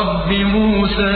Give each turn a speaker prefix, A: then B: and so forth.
A: رب موسى